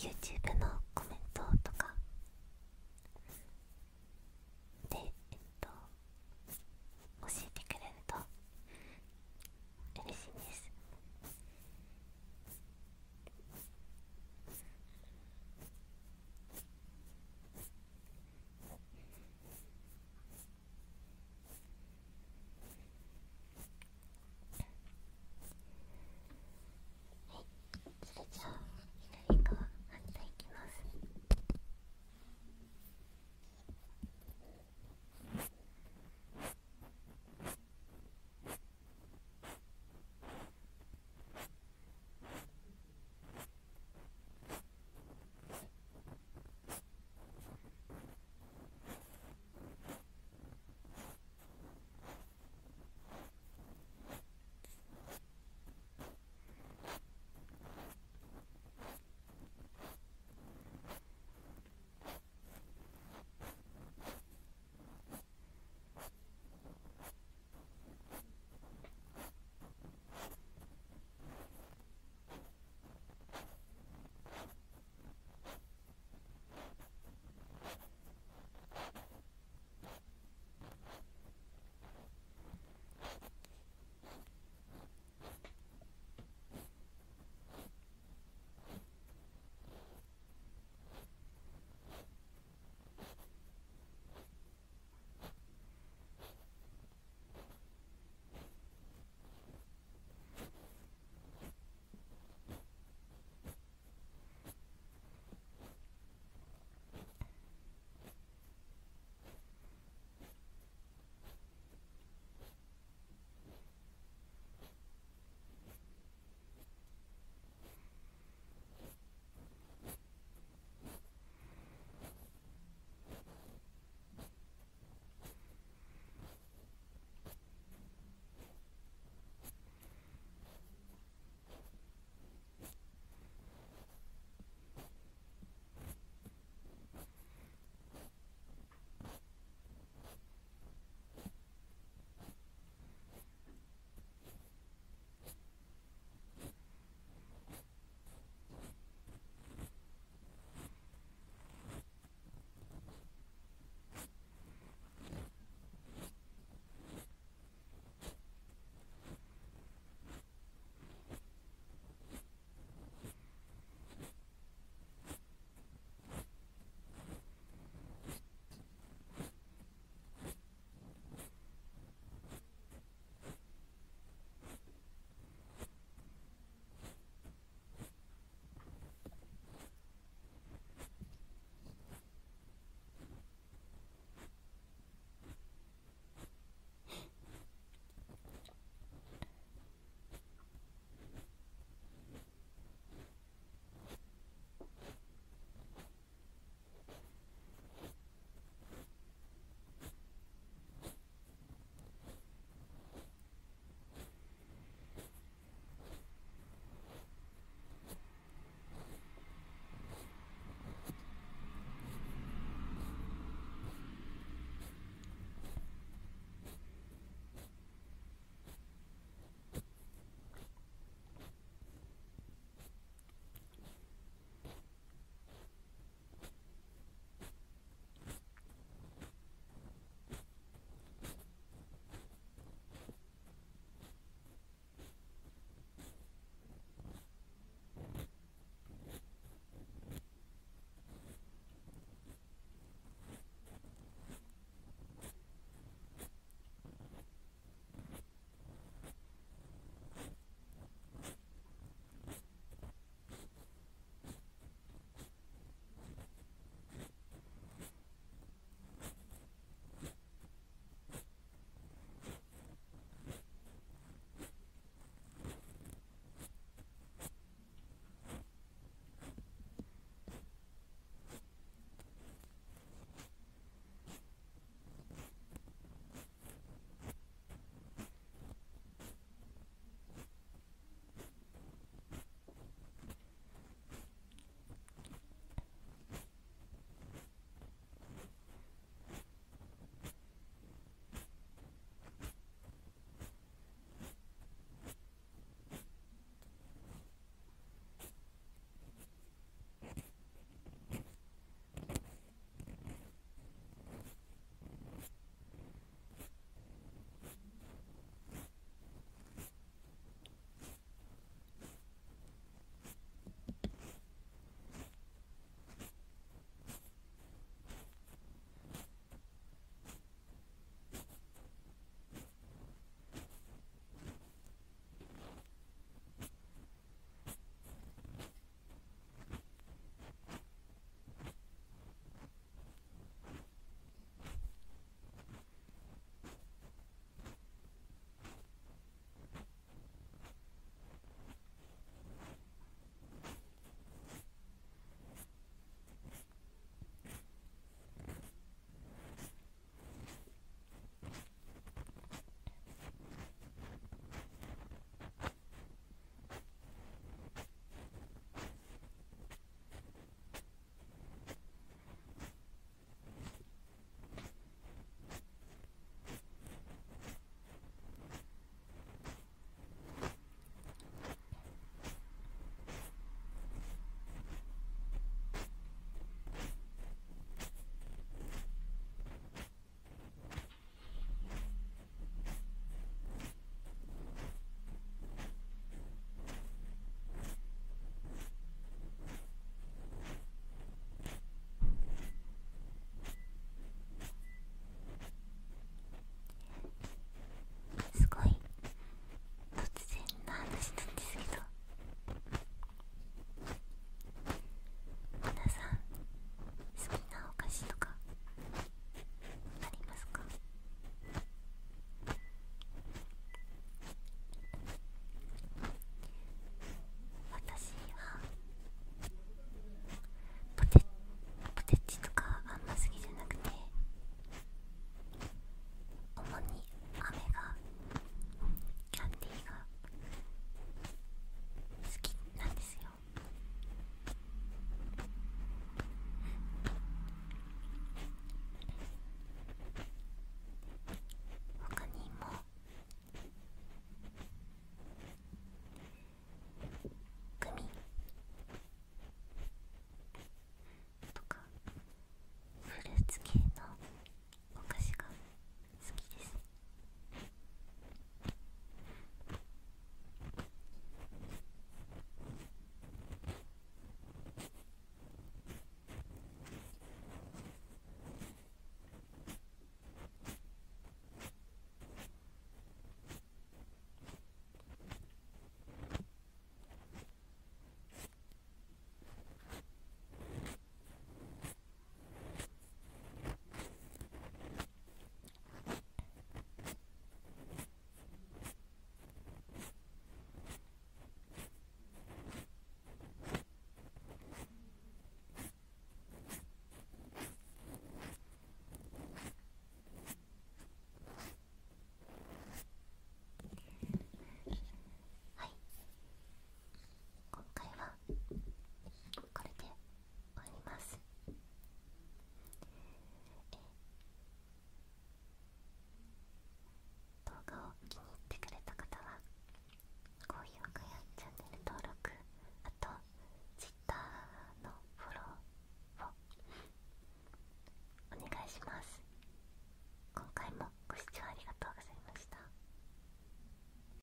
YouTube の